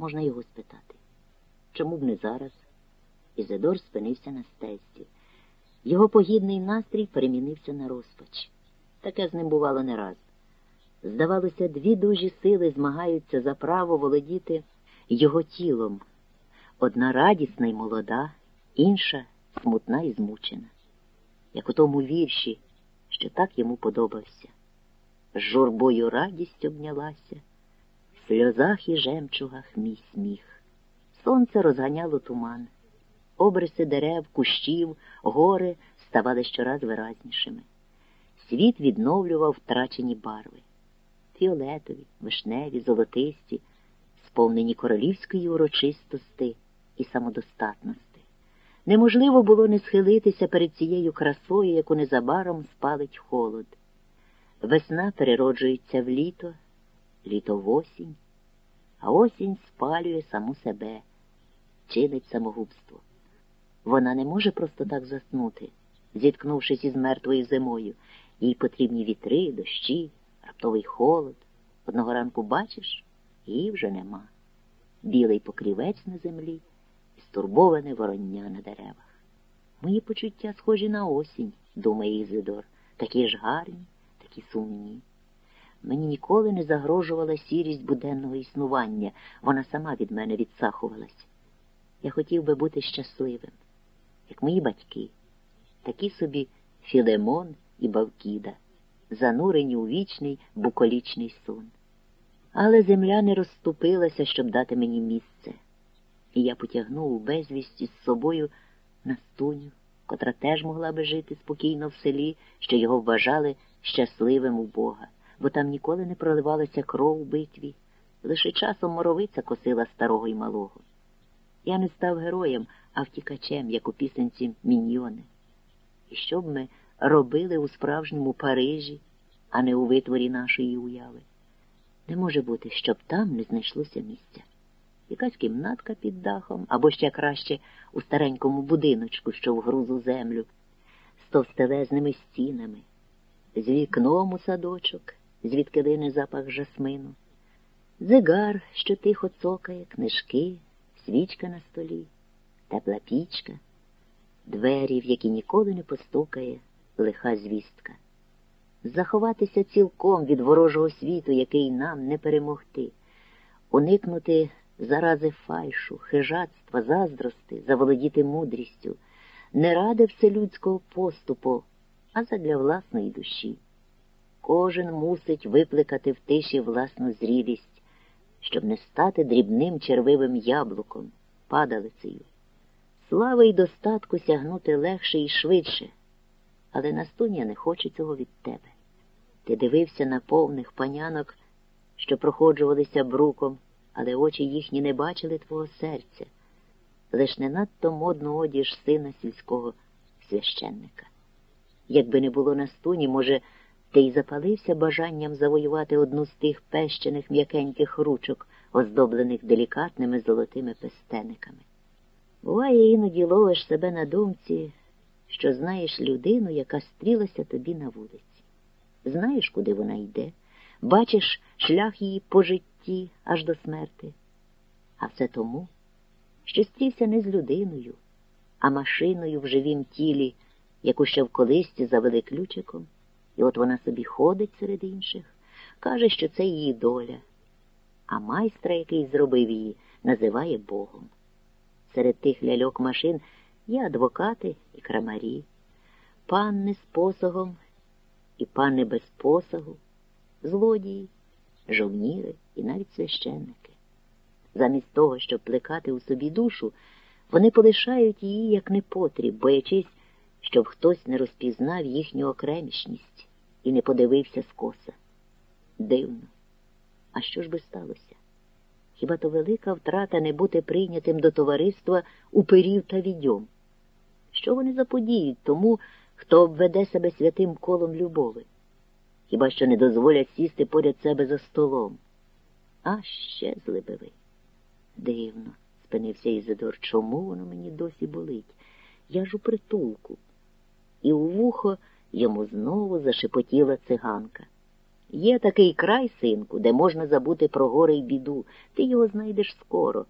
Можна його спитати. Чому б не зараз? Ізидор спинився на стежці. Його погідний настрій перемінився на розпач. Таке з ним бувало не раз. Здавалося, дві дужі сили змагаються за право володіти його тілом. Одна радісна й молода, інша смутна і змучена, як у тому вірші, що так йому подобався. З журбою радість обнялася, сльозах і жемчугах мій сміх. Сонце розганяло туман, обриси дерев, кущів, гори ставали щораз виразнішими. Світ відновлював втрачені барви фіолетові, вишневі, золотисті, сповнені королівської урочистости і самодостатності. Неможливо було не схилитися перед цією красою, яку незабаром спалить холод. Весна перероджується в літо, літо в осінь, а осінь спалює саму себе, чинить самогубство. Вона не може просто так заснути, зіткнувшись із мертвою зимою. Їй потрібні вітри, дощі, раптовий холод. Одного ранку бачиш, її вже нема. Білий покрівець на землі і стурбоване вороння на деревах. Мої почуття схожі на осінь, думає Ізидор, такі ж гарні, такі сумні. Мені ніколи не загрожувала сірість буденного існування, вона сама від мене відсахувалась. Я хотів би бути щасливим, як мої батьки, такі собі Філемон і Бавкіда занурені у вічний буколічний сон. Але земля не розступилася, щоб дати мені місце, і я потягнув у безвісті з собою Настуню, котра теж могла би жити спокійно в селі, що його вважали щасливим у Бога, бо там ніколи не проливалася кров у битві, лише часом моровиця косила старого й малого. Я не став героєм, а втікачем, як у пісенці Міньйони. І що б ми робили у справжньому Парижі, а не у витворі нашої уяви. Не може бути, щоб там не знайшлося місця. Якась кімнатка під дахом, або ще краще у старенькому будиночку, що в грузу землю, з товстелезними стінами, з вікном у садочок, звідки лине запах жасмину, зигар, що тихо цокає, книжки, свічка на столі, тепла пічка, двері, в які ніколи не постукає лиха звістка, заховатися цілком від ворожого світу, який нам не перемогти, уникнути зарази фальшу, хижацтва, заздрости, заволодіти мудрістю, не ради вселюдського поступу, а задля власної душі. Кожен мусить викликати в тиші власну зрілість, щоб не стати дрібним червивим яблуком, падалицею. Слави й достатку сягнути легше і швидше але Настуня не хоче цього від тебе. Ти дивився на повних панянок, що проходжувалися бруком, але очі їхні не бачили твого серця, лиш не надто модну одіж сина сільського священника. Якби не було Настуні, може, ти й запалився бажанням завоювати одну з тих пещених м'якеньких ручок, оздоблених делікатними золотими пестениками. Буває, іноді ловиш себе на думці, що знаєш людину, яка стрілася тобі на вулиці. Знаєш, куди вона йде, бачиш шлях її по житті аж до смерти. А все тому, що стрівся не з людиною, а машиною в живім тілі, яку ще в колисці завели ключиком, і от вона собі ходить серед інших, каже, що це її доля, а майстра, який зробив її, називає Богом. Серед тих ляльок машин Є адвокати і крамарі, панни з посогом і пани без посагу, злодії, жовніри і навіть священники. Замість того, щоб плекати у собі душу, вони полишають її як непотріб, боячись, щоб хтось не розпізнав їхню окремішність і не подивився скоса. Дивно. А що ж би сталося? Хіба то велика втрата не бути прийнятим до товариства уперів та відьом? Що вони заподіють тому, хто обведе себе святим колом любови? Хіба що не дозволять сісти поряд себе за столом? А ще злибивий. Дивно, спинився Ізидор. Чому воно мені досі болить? Я ж у притулку. І у вухо йому знову зашепотіла циганка. Є такий край, синку, де можна забути про горе й біду. Ти його знайдеш скоро.